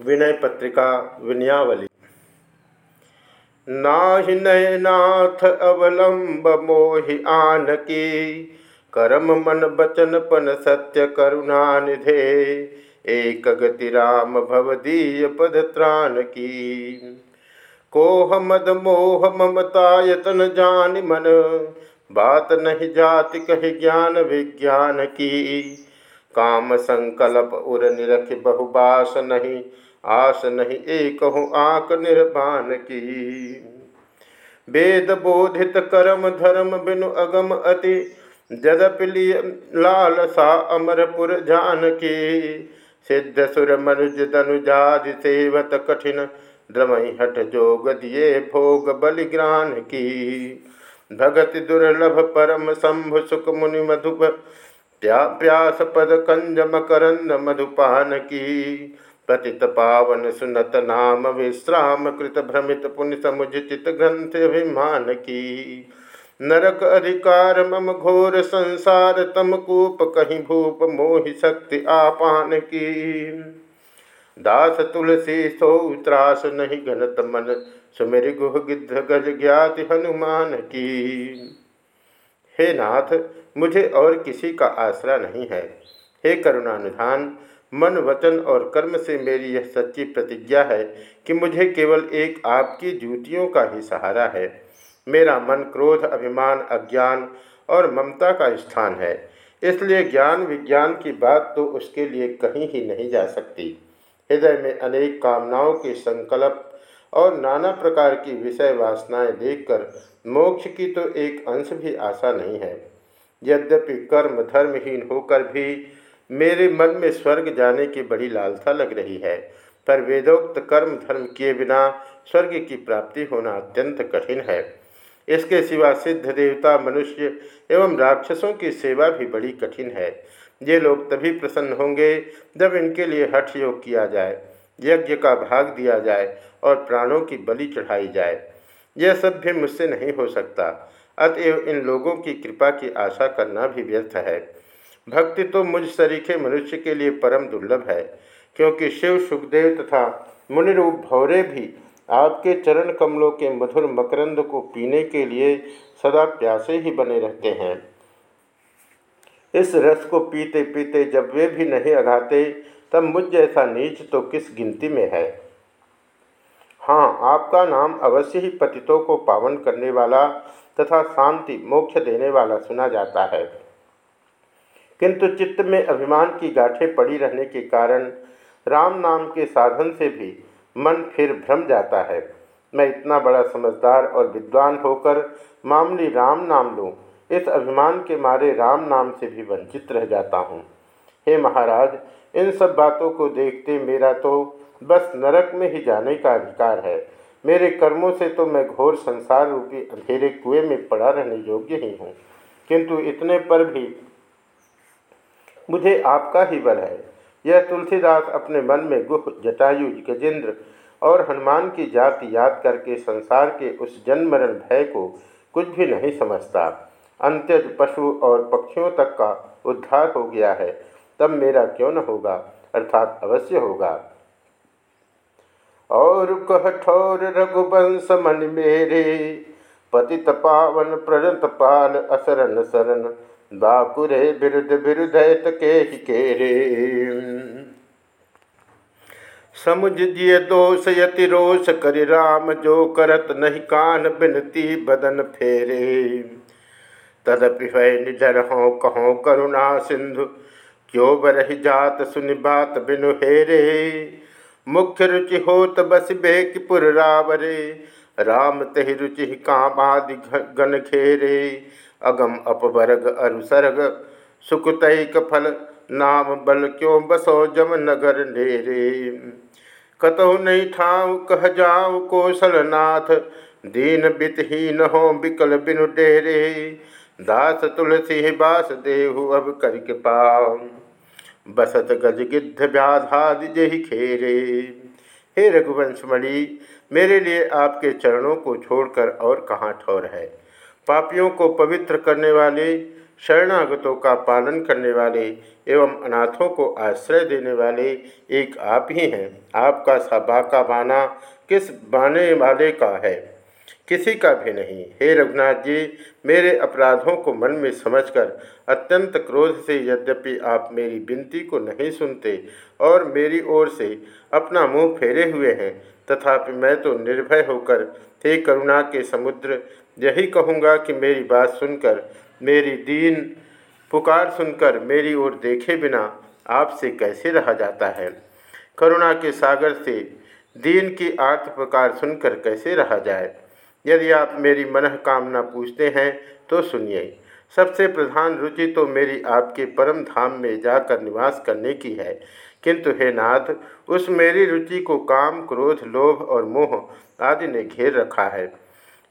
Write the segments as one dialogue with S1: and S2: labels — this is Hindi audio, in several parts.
S1: विनय पत्रिका विनयावली। नाहि नयनाथ अवलंब मोहि आन की करम मन बचन पन सत्य करुणा निधे एक गति राम भवदीय पद त्राण की। कोह मद मोह ममता यतन जान मन, बात नहीं जाति कह ज्ञान विज्ञान की। काम संकल्प उर निरख बहुबास नहीं आस नहीं, एक हो आक निर्बान की। वेद बोधित कर्म धर्म बिनु अगम अति जदपिली लाल सा अमरपुर जान की सिद्ध सुर मनुज दनुजाद सेवत कठिन, द्रमई हट जोग दिए भोग बलिग्रान की। भगत दुर्लभ परम शंभु सुख मुनि मधुप प्या प्यास पद कंज मकरंद मधुपान की। पतित पावन सुनत नाम विश्राम कृत भ्रमित पुण्य समुचित ग्रंथ अभिमान की। नरक अधिकार मम घोर संसार, तम कूप कहीं भूप मोहि शक्ति आपान की। दास तुलसी सो त्रास नहीं घनत मन, सुमेर गुह गिद्ध गज ज्ञाति हनुमान की। हे नाथ, मुझे और किसी का आसरा नहीं है। हे करुणानुधान मन, वचन और कर्म से मेरी यह सच्ची प्रतिज्ञा है कि मुझे केवल एक आपकी जूतियों का ही सहारा है। मेरा मन क्रोध, अभिमान, अज्ञान और ममता का स्थान है। इसलिए ज्ञान, विज्ञान की बात तो उसके लिए कहीं ही नहीं जा सकती। हृदय में अनेक कामनाओं के संकल्प और नाना प्रकार की विषय वासनाएँ देखकर मोक्ष की तो एक अंश भी आशा नहीं है। यद्यपि कर्म धर्महीन होकर भी मेरे मन में स्वर्ग जाने की बड़ी लालसा लग रही है, पर वेदोक्त कर्म धर्म किए बिना स्वर्ग की प्राप्ति होना अत्यंत कठिन है। इसके सिवा सिद्ध देवता, मनुष्य एवं राक्षसों की सेवा भी बड़ी कठिन है। ये लोग तभी प्रसन्न होंगे जब इनके लिए हठ योग किया जाए, यज्ञ का भाग दिया जाए और प्राणों की बलि चढ़ाई जाए। यह सब भी मुझसे नहीं हो सकता, अतएव इन लोगों की कृपा की आशा करना भी व्यर्थ है। भक्ति तो मुझ सरीखे मनुष्य के लिए परम दुर्लभ है, क्योंकि शिव, सुखदेव तथा मुनिरूप भौरे भी आपके चरण कमलों के मधुर मकरंद को पीने के लिए सदा प्यासे ही बने रहते हैं। इस रस को पीते पीते जब वे भी नहीं अघाते, तब मुझ जैसा नीच तो किस गिनती में है? हाँ आपका नाम अवश्य ही पतितों को पावन करने वाला तथा शांति, मोक्ष देने वाला सुना जाता है। किंतु चित्त में अभिमान की गाठें पड़ी रहने के कारण राम नाम के साधन से भी मन फिर भ्रम जाता है। मैं इतना बड़ा समझदार और विद्वान होकर मामूली राम नाम लूँ, इस अभिमान के मारे राम नाम से भी वंचित रह जाता हूँ। हे महाराज, इन सब बातों को देखते मेरा तो बस नरक में ही जाने का अधिकार है। मेरे कर्मों से तो मैं घोर संसार रूपी अंधेरे कुएँ में पड़ा रहने योग्य ही हूँ। किंतु इतने पर भी मुझे आपका ही बल है। यह तुलसीदास अपने मन में गुह, जटायु, गजेंद्र और हनुमान की जाति याद करके संसार के उस जन्म मरण भय को कुछ भी नहीं समझता। अंत्यज पशु और पक्षियों तक का उद्धार हो गया है। तब मेरा क्यों न होगा? अर्थात अवश्य होगा। और कहठोर रघुवंश मन मेरे, पतित पावन प्रणत पाल असरण शरण। बाकुरे बिरुद बिरुदैत के ही केरे। समुझ जिय दोष यति रोष करि राम, जो करत नहीं कान बिनती बदन फेरे। तदपि भय निडर हों, कहो करुणा सिंधु, क्यों बरह जात सुनि बात बिनु हेरे। मुख्य रुचि होत बस बेकपुर रावरे, राम तहि रुचि कामादि गण घेरे। अगम अपवर्ग अरुसर्ग सुकुतैक फल, नाम बल क्यों बसो जम नगर नेरे? कतहु नहीं ठाव कह जाओ कौशलनाथ, दीन बितहीन हो बिकल बिनु डेरे। दास तुलसी बास देहु, अब कर पाओ बसत गज गिद्ध व्याधादि जही खेरे। हे रघुवंशमणि मेरे लिए आपके चरणों को छोड़कर और कहाँ ठौर है? पापियों को पवित्र करने वाले, शरणागतों का पालन करने वाले एवं अनाथों को आश्रय देने वाले एक आप ही हैं। आपका सा बाका बाना किस बाने वाले का है? किसी का भी नहीं। हे रघुनाथ जी, मेरे अपराधों को मन में समझकर अत्यंत क्रोध से यद्यपि आप मेरी विनती को नहीं सुनते और मेरी ओर से अपना मुँह फेरे हुए हैं तथापि मैं तो निर्भय होकर, हे करुणा के समुद्र, यही कहूँगा कि मेरी बात सुनकर, मेरी दीन पुकार सुनकर, मेरी ओर देखे बिना आपसे कैसे रहा जाता है? करुणा के सागर से दीन की आर्थ पुकार सुनकर कैसे रहा जाए? यदि आप मेरी मनः कामना पूछते हैं तो सुनिए। सबसे प्रधान रुचि तो मेरी आपके परम धाम में जाकर निवास करने की है। किंतु हे नाथ उस मेरी रुचि को काम, क्रोध, लोभ और मोह आदि ने घेर रखा है।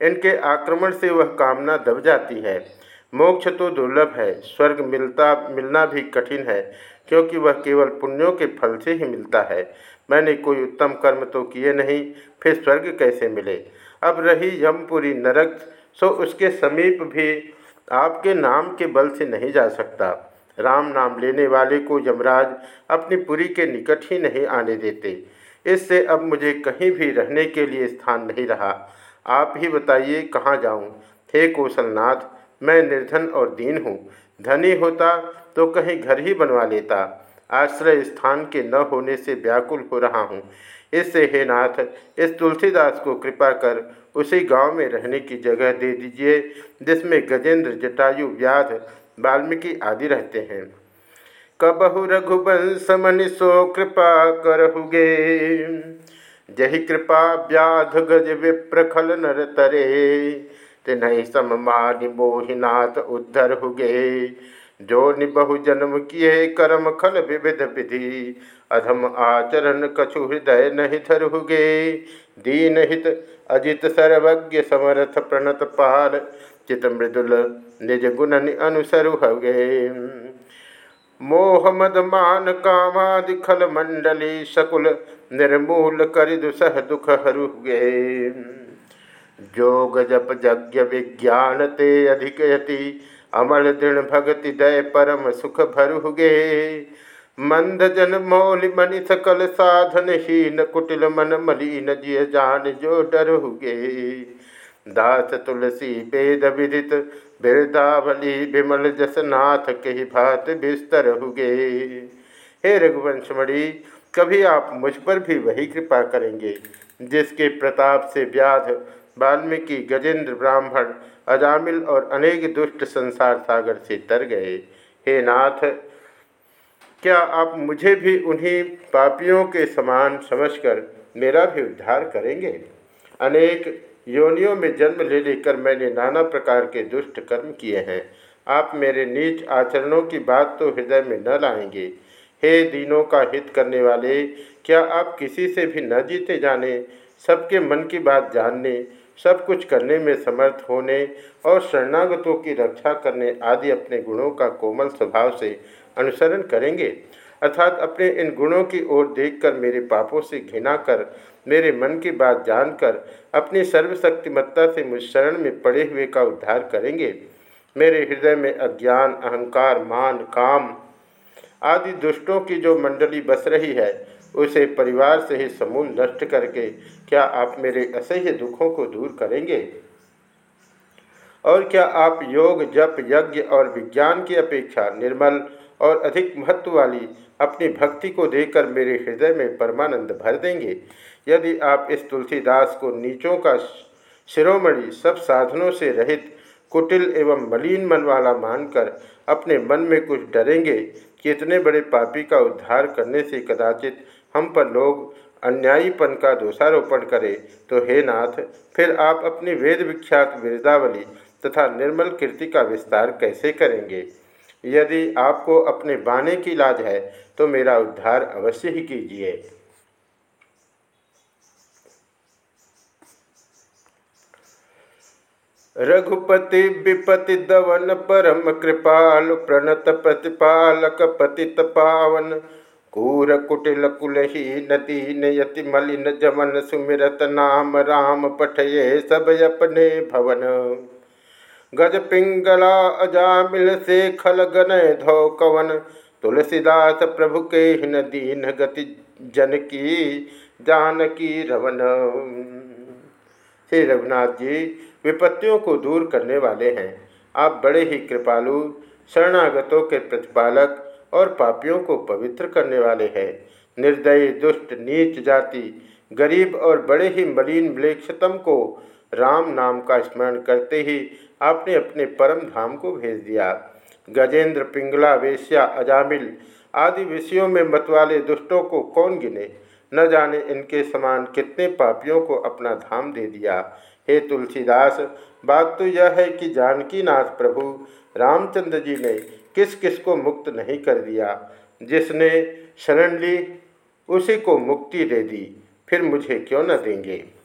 S1: इनके आक्रमण से वह कामना दब जाती है। मोक्ष तो दुर्लभ है, स्वर्ग मिलता, मिलना भी कठिन है, क्योंकि वह केवल पुण्यों के फल से ही मिलता है। मैंने कोई उत्तम कर्म तो किए नहीं, फिर स्वर्ग कैसे मिले? अब रही यमपुरी नरक, सो उसके समीप भी आपके नाम के बल से नहीं जा सकता। राम नाम लेने वाले को यमराज अपनी पुरी के निकट ही नहीं आने देते। इससे अब मुझे कहीं भी रहने के लिए स्थान नहीं रहा। आप ही बताइए कहाँ जाऊँ? हे कौशलनाथ, मैं निर्धन और दीन हूँ। धनी होता तो कहीं घर ही बनवा लेता। आश्रय स्थान के न होने से व्याकुल हो रहा हूँ। इससे हे नाथ, इस तुलसीदास को कृपा कर उसी गाँव में रहने की जगह दे दीजिए, जिसमें गजेंद्र, जटायु, व्याध वाल्मीकि आदि रहते हैं। कबहु रघुवंश मनिषो कृपा करहुगे। जही कृपा व्याध गज विप्रखल नर तरे। तिन्ह सममानि मोहिनाथ उद्धर हुगे। जो निबहु जन्म किए कर्म खल विविध विधि। अधम आचरण कछु हृदय नहीं धर हुगे। दीन हित अजित सर्वज्ञ समरथ प्रणत पाल। चित मृदुल निज गुण अनुसरु हगे मोह मद मान कामादि खल मंडली सकुल निर्मूल कर दुसह दुख हरुगे जोग जप यज्ञ विज्ञान ते अधिकयति अमल दृढ़ भगति दय परम सुख भरुगे मंद जन मौल मनि सकल साधन हीन कुटिल मन मलिन जिय जान जो डर हुगे दास तुलसी वेद विदित, बिरदावली विमल जसनाथ के भात बिस्तर हुगे। हे रघुवंशमणि, कभी आप मुझ पर भी वही कृपा करेंगे, जिसके प्रताप से व्याध वाल्मीकि गजेंद्र ब्राह्मण, अजामिल और अनेक दुष्ट संसार सागर से तर गए। हे नाथ, क्या आप मुझे भी उन्हीं पापियों के समान समझकर मेरा भी उद्धार करेंगे? अनेक योनियों में जन्म ले लेकर मैंने नाना प्रकार के दुष्ट कर्म किए हैं। आप मेरे नीच आचरणों की बात तो हृदय में न लाएँगे। हे दीनों का हित करने वाले, क्या आप किसी से भी न जीते जाने, सबके मन की बात जानने, सब कुछ करने में समर्थ होने और शरणागतों की रक्षा करने आदि अपने गुणों का कोमल स्वभाव से अनुसरण करेंगे? अर्थात अपने इन गुणों की ओर देखकर मेरे पापों से घृणा कर, मेरे मन की बात जानकर, अपनी सर्वशक्तिमत्ता से मुझ शरण में पड़े हुए का उद्धार करेंगे। मेरे हृदय में अज्ञान, अहंकार, मान, काम आदि दुष्टों की जो मंडली बस रही है, उसे परिवार से ही समूल नष्ट करके क्या आप मेरे असह्य दुखों को दूर करेंगे? और क्या आप योग, जप, यज्ञ और विज्ञान की अपेक्षा निर्मल और अधिक महत्व वाली अपनी भक्ति को देकर मेरे हृदय में परमानंद भर देंगे। यदि आप इस तुलसीदास को नीचों का शिरोमणि, सब साधनों से रहित, कुटिल एवं मलिन मन वाला मानकर अपने मन में कुछ डरेंगे कि इतने बड़े पापी का उद्धार करने से कदाचित हम पर लोग अन्यायीपन का दोषारोपण करें तो हे नाथ, फिर आप अपनी वेद विख्यात विरदावली तथा निर्मल कीर्ति का विस्तार कैसे करेंगे? यदि आपको अपने बाने की लाज है तो मेरा उद्धार अवश्य ही कीजिए। रघुपति विपति दवन परम कृपाल, प्रणत प्रतिपालक पतित पावन। कूर कुटिल कुलही नदी नयति मलिन जमन सुमिरत नाम राम पठये सब अपने भवन। गज पिंगला अजामिल से खल गन धो कवन। तुलसीदास प्रभु के हिन दीन गति जन की जानकी रवन श्री रघुनाथ जी, विपत्तियों को दूर करने वाले हैं। आप बड़े ही कृपालु, शरणागतों के प्रतिपालक और पापियों को पवित्र करने वाले हैं। निर्दयी, दुष्ट, नीच जाति, गरीब और बड़े ही मलिन, मलेक्षतम को राम नाम का स्मरण करते ही आपने अपने परम धाम को भेज दिया। गजेंद्र, पिंगला, वेश्या, अजामिल आदि विषयों में मतवाले दुष्टों को कौन गिने? न जाने इनके समान कितने पापियों को अपना धाम दे दिया। हे तुलसीदास, बात तो यह है कि जानकी नाथ प्रभु रामचंद्र जी ने किस किस को मुक्त नहीं कर दिया। जिसने शरण ली, उसी को मुक्ति दे दी। फिर मुझे क्यों न देंगे?